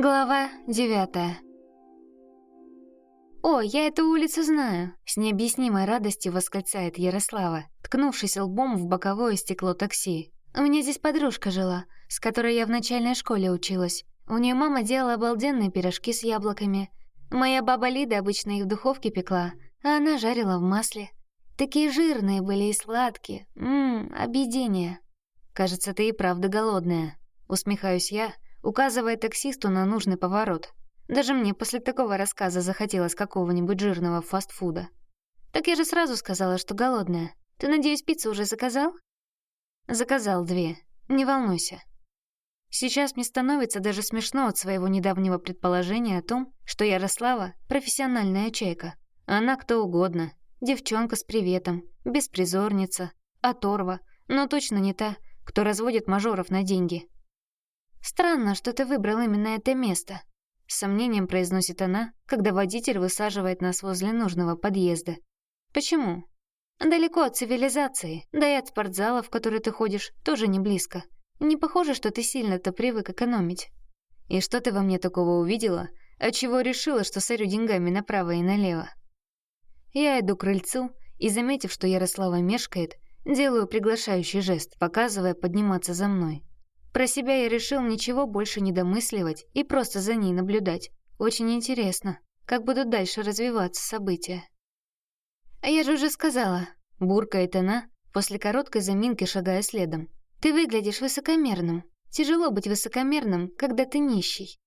Глава девятая. «О, я эту улицу знаю!» — с необъяснимой радостью восклицает Ярослава, ткнувшись лбом в боковое стекло такси. «У меня здесь подружка жила, с которой я в начальной школе училась. У нее мама делала обалденные пирожки с яблоками. Моя баба Лида обычно их в духовке пекла, а она жарила в масле. Такие жирные были и сладкие. Ммм, объедение. Кажется, ты и правда голодная. Усмехаюсь я, указывая таксисту на нужный поворот. Даже мне после такого рассказа захотелось какого-нибудь жирного фастфуда. Так я же сразу сказала, что голодная. Ты, надеюсь, пиццу уже заказал? Заказал две. Не волнуйся. Сейчас мне становится даже смешно от своего недавнего предположения о том, что Ярослава — профессиональная чайка. Она кто угодно. Девчонка с приветом, беспризорница, оторва, но точно не та, кто разводит мажоров на деньги. «Странно, что ты выбрал именно это место», — с сомнением произносит она, когда водитель высаживает нас возле нужного подъезда. «Почему?» «Далеко от цивилизации, да и от спортзала, в который ты ходишь, тоже не близко. Не похоже, что ты сильно-то привык экономить». «И что ты во мне такого увидела, отчего решила, что сорю деньгами направо и налево?» Я иду к крыльцу и, заметив, что Ярослава мешкает, делаю приглашающий жест, показывая подниматься за мной. Про себя я решил ничего больше не домысливать и просто за ней наблюдать. Очень интересно, как будут дальше развиваться события. «А я же уже сказала», — буркает она, после короткой заминки шагая следом. «Ты выглядишь высокомерным. Тяжело быть высокомерным, когда ты нищий».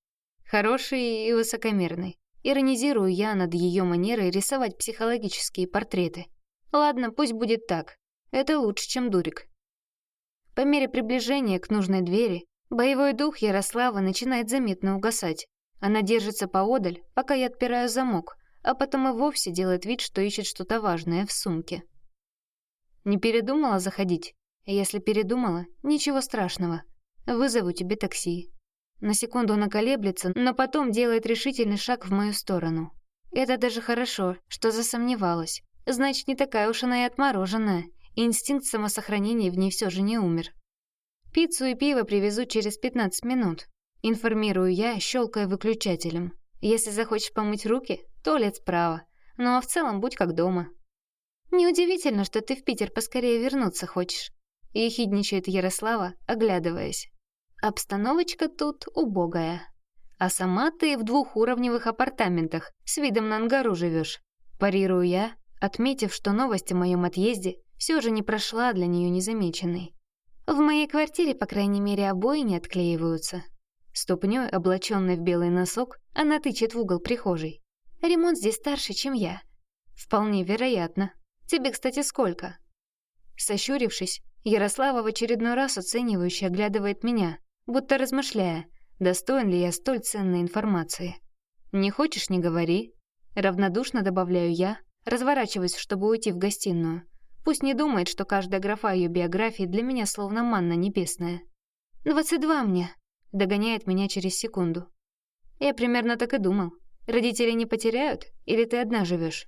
Хороший и высокомерный. Иронизирую я над ее манерой рисовать психологические портреты. Ладно, пусть будет так. Это лучше, чем дурик. По мере приближения к нужной двери, боевой дух Ярослава начинает заметно угасать. Она держится поодаль, пока я отпираю замок, а потом и вовсе делает вид, что ищет что-то важное в сумке. Не передумала заходить? Если передумала, ничего страшного. Вызову тебе такси. На секунду она колеблется, но потом делает решительный шаг в мою сторону. Это даже хорошо, что засомневалась. Значит, не такая уж она и отмороженная, Инстинкт самосохранения в ней все же не умер. Пиццу и пиво привезут через 15 минут. Информирую я, щелкая выключателем. Если захочешь помыть руки, туалет справа. Ну а в целом будь как дома. Неудивительно, что ты в Питер поскорее вернуться хочешь. Ехидничает Ярослава, оглядываясь. Обстановочка тут убогая. А сама ты в двухуровневых апартаментах с видом на ангару живешь. Парирую я, отметив, что новость о моем отъезде все же не прошла для нее незамеченной. В моей квартире, по крайней мере, обои не отклеиваются. Ступнёй, облаченной в белый носок, она тычет в угол прихожей. Ремонт здесь старше, чем я. Вполне вероятно. Тебе, кстати, сколько? Сощурившись, Ярослава в очередной раз оценивающе оглядывает меня, будто размышляя, достоин ли я столь ценной информации. «Не хочешь — не говори». Равнодушно добавляю я, разворачиваясь, чтобы уйти в гостиную. Пусть не думает, что каждая графа ее биографии для меня словно манна небесная. «Двадцать два мне», — догоняет меня через секунду. Я примерно так и думал. Родители не потеряют, или ты одна живешь?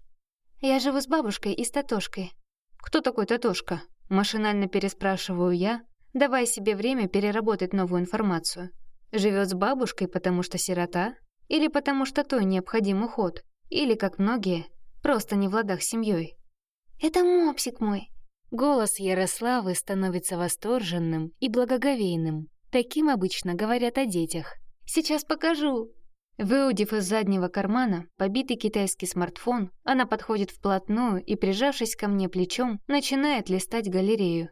Я живу с бабушкой и с Татошкой. Кто такой Татошка? Машинально переспрашиваю я, давая себе время переработать новую информацию. Живет с бабушкой, потому что сирота? Или потому что той необходим уход? Или, как многие, просто не в ладах с семьей? «Это мопсик мой!» Голос Ярославы становится восторженным и благоговейным. Таким обычно говорят о детях. «Сейчас покажу!» Выудив из заднего кармана побитый китайский смартфон, она подходит вплотную и, прижавшись ко мне плечом, начинает листать галерею.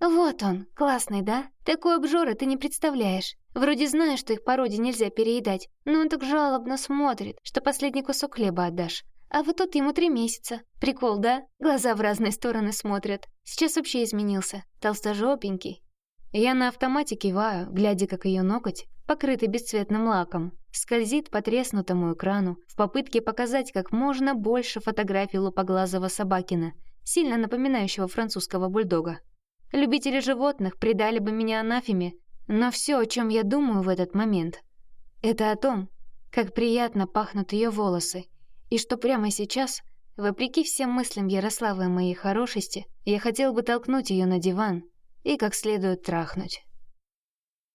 «Вот он, классный, да? Такой обжора ты не представляешь. Вроде знаешь, что их породе нельзя переедать, но он так жалобно смотрит, что последний кусок хлеба отдашь. А вот тут ему три месяца. Прикол, да? Глаза в разные стороны смотрят. Сейчас вообще изменился. Толстожопенький. Я на автомате киваю, глядя, как ее ноготь, покрытый бесцветным лаком, скользит по треснутому экрану в попытке показать как можно больше фотографий лупоглазого собакина, сильно напоминающего французского бульдога. Любители животных предали бы меня анафеме, но все, о чем я думаю в этот момент, это о том, как приятно пахнут ее волосы, и что прямо сейчас, вопреки всем мыслям Ярославы о моей хорошести, я хотел бы толкнуть ее на диван и как следует трахнуть.